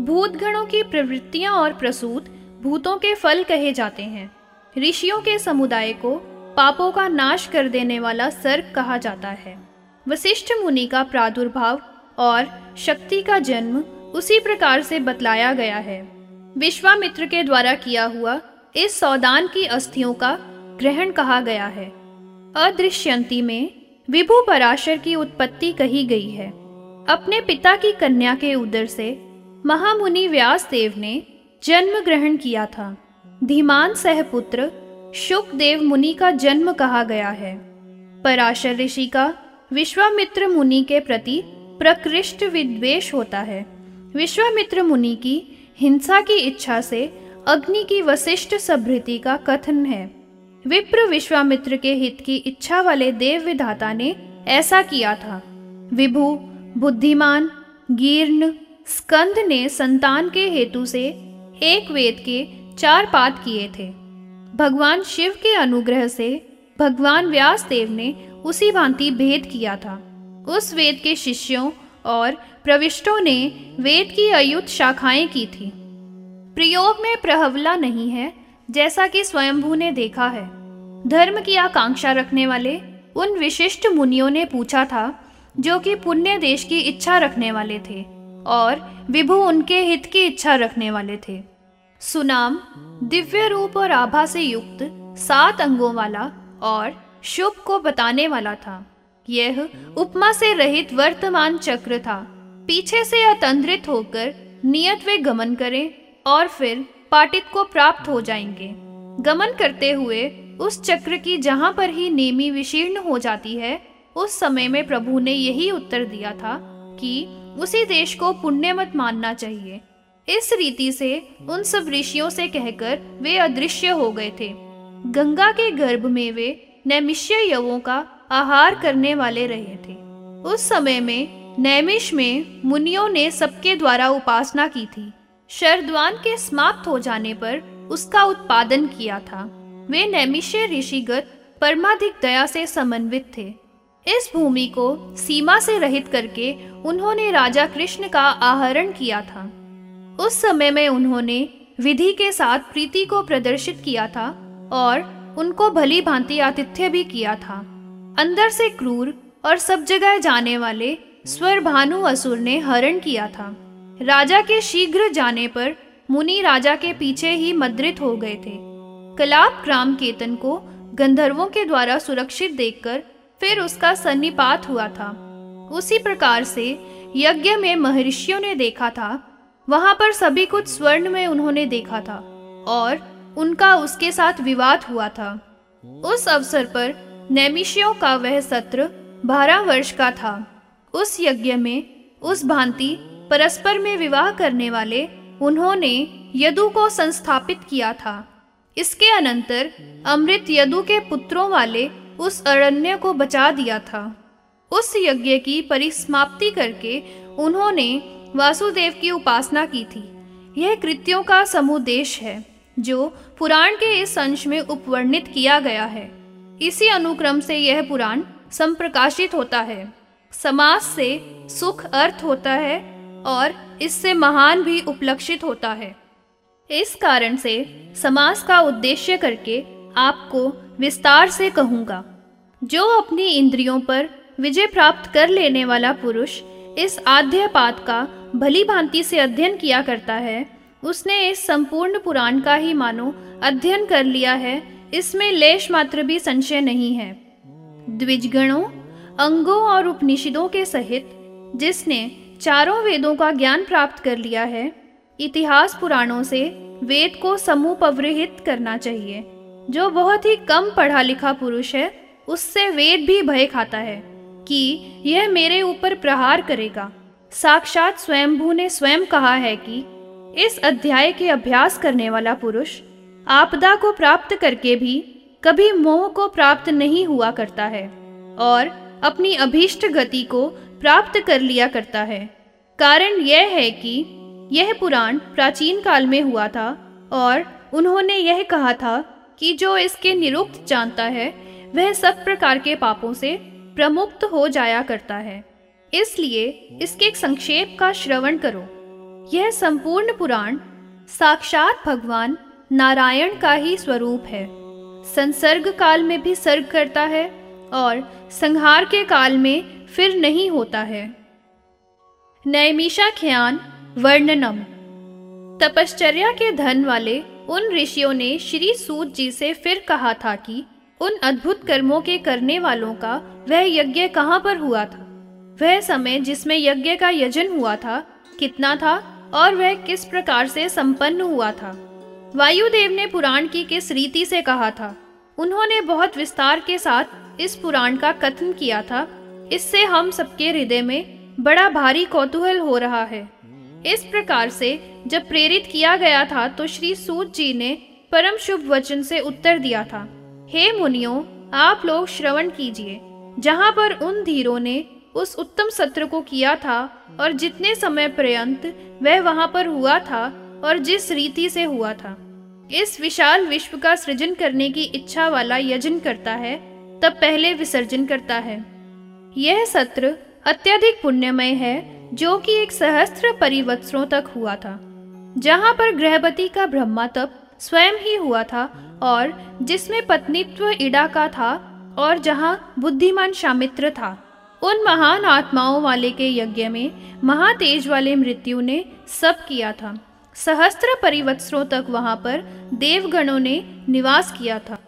भूतगणों की प्रवृत्तियाँ और प्रसूत भूतों के फल कहे जाते हैं। ऋषियों के समुदाय को पापों का नाश कर देने वाला सर्ग कहा जाता है। वशिष्ठ मुनि का प्रादुर्भाव और शक्ति का जन्म उसी प्रकार से बतलाया गया है। विश्वामित्र के द्वारा किया हुआ इस सौदान की अस्थियों का ग्रहण कहा गया है। अदृश्यंती में विभु पराशर की उत्पत्ति कही गई है। अपने पिता की कन्या के उदर से महामुनि व्यास देव ने जन्म ग्रहण किया था। धीमान सहपुत्र शुकदेव मुनि का जन्म कहा गया है। पराशर ऋषि का विश्वामित्र मुनि के प्रति प्रकृष्ट विद्वेष होता है। विश्वामित्र मुनि की हिंसा की इच्छा से अग्नि की वशिष्ठ सभृति का कथन है। विप्र विश्वामित्र के हित की इच्छा वाले देव विधाता ने ऐसा किया था। विभु, बुद्धिमान गिर्ण स्कंद ने संतान के हेतु से एक वेद के चार पाठ किए थे। भगवान शिव के अनुग्रह से भगवान व्यास देव ने उसी भांति भेद किया था। उस वेद के शिष्यों और प्रविष्टों ने वेद की अयुत शाखाएँ की थी। प्रयोग में प्रहवला नहीं है, जैसा कि स्वयंभू ने देखा है। धर्म की आकांक्षा रखने वाले उन विशिष्ट मुनियों ने पूछा था, जो कि पुण्य देश की इच्छा रखने वाले थे। और विभु उनके हित की इच्छा रखने वाले थे। सुनाम, दिव्य रूप और आभा से युक्त सात अंगों वाला और शुभ को बताने वाला था। यह उपमा से रहित वर्तमान चक्र था। पीछे से अतंत्रित होकर नियत वे गमन करें और फिर पाटित को प्राप्त हो जाएँगे। गमन करते हुए उस चक्र की जहाँ पर ही नेमी विशीर्ण हो जाती है, उस समय में प्रभु ने यही उत्तर दिया था कि उसी देश को पुण्य मत मानना चाहिए। इस रीति से उन सब ऋषियों से कहकर वे अदृश्य हो गए थे। गंगा के गर्भ में वे नैमिष्य यवों का आहार करने वाले रहे थे। उस समय में नैमिष में मुनियों ने सबके द्वारा उपासना की थी। शरद्वान के समाप्त हो जाने पर उसका उत्पादन किया था। वे नैमिष्य ऋषिगत परमाधिक दया से समन्वित थे। इस भूमि को सीमा से रहित करके उन्होंने राजा कृष्ण का आहरण किया था। उस समय में उन्होंने विधि के साथ प्रीति को प्रदर्शित किया था और उनको भली भांति आतिथ्य भी किया था। अंदर से क्रूर और सब जगह जाने वाले स्वर भानु असुर ने हरण किया था। राजा के शीघ्र जाने पर मुनि राजा के पीछे ही मद्रित हो गए थे। कलाप ग्राम केतन को गंधर्वों के द्वारा सुरक्षित देखकर फिर उसका सन्निपात हुआ था। उसी प्रकार से यज्ञ में महर्षियों ने देखा था। वहाँ पर सभी कुछ स्वर्ण में उन्होंने देखा था और उनका उसके साथ विवाद हुआ था। उस अवसर पर नैमिषियों का वह सत्र बारह वर्ष का था। उस यज्ञ में उस भांति परस्पर में विवाह करने वाले उन्होंने यदु को संस्थापित किया था। इसके अनंतर अमृत यदु के पुत्रों वाले उस अरण्य को बचा दिया था। उस यज्ञ की परिसमाप्ति करके उन्होंने वासुदेव की उपासना की थी। यह कृत्यों का समुदेश है, जो पुराण के इस अंश में उपवर्णित किया गया है। इसी अनुक्रम से यह पुराण संप्रकाशित होता है। समास से सुख अर्थ होता है और इससे महान भी उपलक्षित होता है। इस कारण से समास का उद्देश्य करके आपको विस्तार से कहूँगा, जो अपनी इंद्रियों पर विजय प्राप्त कर लेने वाला पुरुष इस आद्य पात का भली भांति से अध्ययन किया करता है, उसने इस संपूर्ण पुराण का ही मानो अध्ययन कर लिया है, इसमें लेश मात्र भी संशय नहीं है। द्विजगणों, अंगों और उपनिषदों के सहित, जिसने चारों वेदों का ज्ञान प्राप्त कर लिया है, इतिहास पुराणों से वेद को समूपवृहित करना चाहिए। जो बहुत ही कम पढ़ा लिखा पुरुष है, उससे वेद भी भय खाता है कि यह मेरे ऊपर प्रहार करेगा। साक्षात स्वयंभू ने स्वयं कहा है कि इस अध्याय के अभ्यास करने वाला पुरुष आपदा को प्राप्त करके भी कभी मोह को प्राप्त नहीं हुआ करता है और अपनी अभीष्ट गति को प्राप्त कर लिया करता है। कारण यह है कि यह पुराण प्राचीन काल में हुआ था और उन्होंने यह कहा था कि जो इसके निरुक्त जानता है, वह सब प्रकार के पापों से प्रमुक्त हो जाया करता है। इसलिए इसके संक्षेप का श्रवण करो। यह संपूर्ण पुराण साक्षात भगवान नारायण का ही स्वरूप है। संसर्ग काल में भी सर्ग करता है और संहार के काल में फिर नहीं होता है। नैमिषा ख्यान वर्णनम। तपश्चर्या के धन वाले उन ऋषियों ने श्री सूत जी से फिर कहा था कि उन अद्भुत कर्मों के करने वालों का वह यज्ञ कहाँ पर हुआ था? वह समय जिसमें यज्ञ का यजन हुआ था, कितना था और वह किस प्रकार से संपन्न हुआ था? वायुदेव ने पुराण की किस रीति से कहा था? उन्होंने बहुत विस्तार के साथ इस पुराण का कथन किया था। इससे हम सबके हृदय में बड़ा भारी कौतूहल हो रहा है। इस प्रकार से जब प्रेरित किया गया था तो श्री सूत जी ने परम शुभ वचन से उत्तर दिया था, हे मुनियों, आप लोग श्रवण कीजिए। जहाँ पर उन धीरों ने उस उत्तम सत्र को किया था, और जितने समय पर्यंत वह वहाँ पर हुआ था, और जिस रीति से हुआ था। इस विशाल विश्व का सृजन करने की इच्छा वाला यजन करता है, तब पहले विसर्जन करता है। यह सत्र अत्यधिक पुण्यमय है जो कि एक सहस्त्र परिवत्सरों तक हुआ था, जहाँ पर गृहपति का ब्रह्मा तप स्वयं ही हुआ था और जिसमें पत्नीत्व इड़ा का था और जहाँ बुद्धिमान शामित्र था। उन महान आत्माओं वाले के यज्ञ में महातेज वाले मृत्यु ने सब किया था। सहस्त्र परिवत्सरों तक वहाँ पर देवगणों ने निवास किया था।